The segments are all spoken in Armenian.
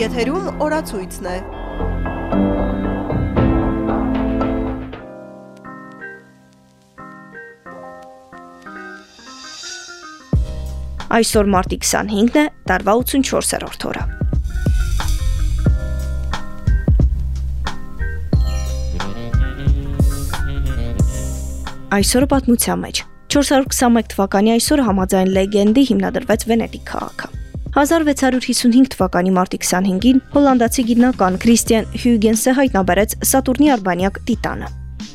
Եթերում օրացույցն է։ Այսօր մարտի 25-ն է, տարվա 84-րդ օրը։ Այսօրը պատմության մեջ 421 թվականի այսօրը համաձայն լեգենդի հիմնադրվեց Վենետիկ քաղաքը։ 1655 թվականի մարտի 25-ին հոլանդացի գիտնական Քրիստիան Հյուգենսը հայտնաբերեց Սատուրնի արբանյակ Տիտանը։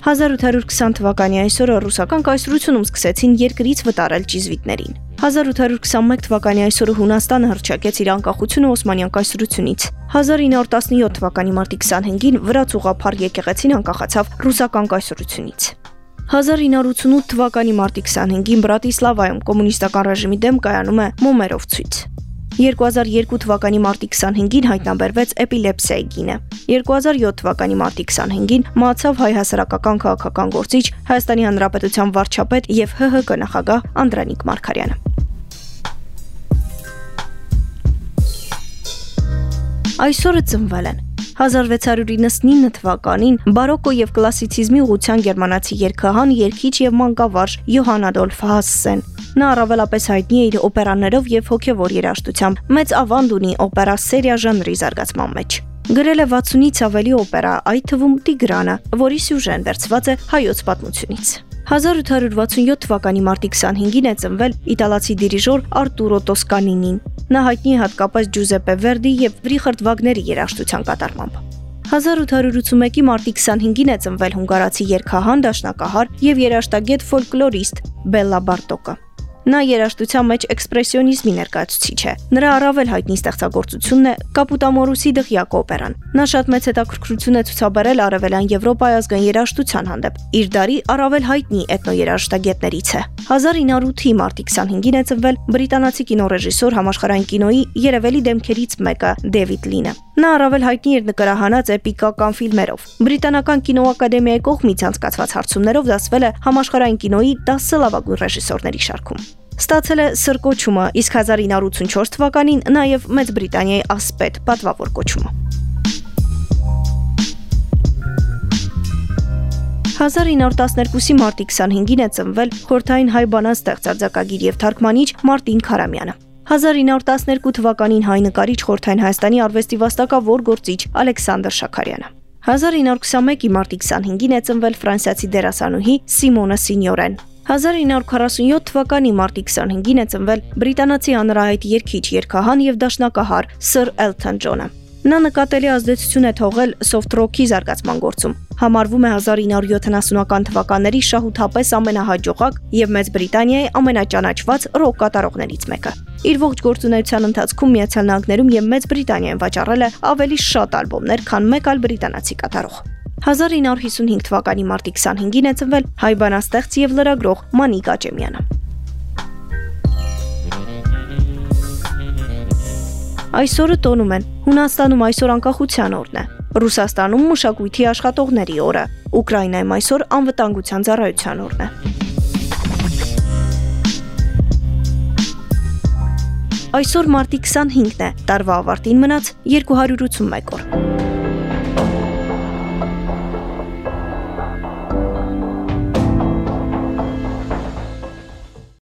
1820 թվականի այսօրը ռուսական կայսրությունում սկսեցին երկրից վտարել ճիզվիտներին։ 1821 թվականի այսօրը Հունաստանը հռչակեց իր անկախությունը Օսմանյան կայսրությունից։ 1917 թվականի մարտի 25-ին վրաց ուղափառ եկեղեցին անկախացավ ռուսական կայսրությունից։ 1988 թվականի մարտի 25-ին Բրատիսլավայում կոմունիստական ռեժիմի դեմ կայանում է Մոմերով ցույց։ 2002 թվականի մարտի 25-ին հայտնաբերվեց էպիլեպսիայի գինը։ 2007 թվականի մարտի 25-ին մահացավ հայ հասարակական քաղաքական գործիչ Հայաստանի Հանրապետության վարչապետ եւ ՀՀԿ նախագահ Անդրանիկ Մարկարյանը։ Այսօրը ծնվել են 1699 թվականին բարոկո եւ կլասիցիզմի ուղղության գերմանացի երգահան, երգիչ եւ մանկավարժ Յոհան Ադոլֆ Հասսեն։ Նա առավելապես հայտնի է իր օպերաներով եւ հոգեվոր երաժշտությամբ։ Մեծ ավանդ ունի օպերա սերիա ժանրի զարգացման մեջ։ Գրել է 60-ից ավելի օպերա, այդ թվում Տիգրանը, որի սյուժեն վերցված է հայոց պատմությունից։ 1867 թվականի մարտի 25-ին է ծնվել իտալացի դիրիժոր Արտուրո Տոսկանինին։ Նա հայտնի է հատկապես Ջուզեպե Վերդի եւ Ռիխարդ Վագների երաժշտության կատարմամբ։ 1881-ի մարտի 25-ին է ծնվել հունգարացի երգահան, դաշնակահար եւ երաժշտագետ ֆոլկլորիստ Բելլա Բարտոկը։ Նա երաժշտության մեջ էքսպրեսիոնիզմի ներկայացուցիչ է։ Նրա առավել հայտնի ստեղծագործությունն է Կապուտամորուսի դղյակ օպերան։ Նա շատ մեծ հետաքրքրություն է ցուցաբերել արևելյան Եվրոպայի ազգային երաժշտության հանդեպ։ Իր դարի առավել հայտնի էթնոերաժշտագետներից է։ 1908-ի մարտի 25-ին է ծնվել բրիտանացի կինոռեժիսոր համաշխարհային կինոյի երևելի դեմքերից մեկը Դեվիդ Լինը։ Նա առավել հայտնի էր նկարահանած էպիկական ֆիլմերով։ Բրիտանական կինոակադեմիայի կողմից անցկացված հարցումներով դասվել է համաշխարհային կինոյի 10 լավագույն ռեժիսորների շարքում ստացել է սրկոչումը, իսկ 1984 թվականին նաև Մեծ Բրիտանիայի ասպետ պատվավոր կոչումը։ 1912-ի մարտի 25-ին է ծնվել Խորթային հայ բանաստեղծ արձակագիր եւ թարգմանիչ Մարտին Խարամյանը։ 1912 թվականին հայ նկարիչ Խորթային Հայաստանի արվեստի վաստակավոր գործիչ Ալեքսանդր Շաքարյանը։ 1921-ի մարտի 25-ին է ծնվել ֆրանսիացի դերասանուհի Սիմոնա Սինյորեն։ 1947 թվականի մարտի 25-ին է ծնվել բրիտանացի հանրահայտ երգիչ, երգահան եւ դաշնակահար Սր Էլթոն Ջոնը։ Նա նկատելի ազդեցություն է թողել rock-ի զարգացման գործում։ Համարվում է 1970-ական թվականների շահութապես ամենահաջողակ եւ Մեծ Բրիտանիայի ամենաճանաչված ռոք կատարողներից մեկը։ Իր ողջ գործունեության ընթացքում Միացյալ Նահանգներում եւ Մեծ Բրիտանիայում վաճառել է ավելի շատ ալբոմներ, քան մեկ այլ բրիտանացի կատարող։ 1955 թվականի մարտի 25-ին է ծնվել հայ բանաստեղծ եւ լրագրող Մանիկ Աճեմյանը։ Այսօրը տոնում են. Հունաստանում այսօր անկախության օրն է։ Ռուսաստանում մշակույթի աշխատողների օրը, Ուկրաինայում այսօր անվտանգության ծառայության օրն է։ Այսօր մարտի 25-ն է, տարվա ավարտին մնաց 281 օր։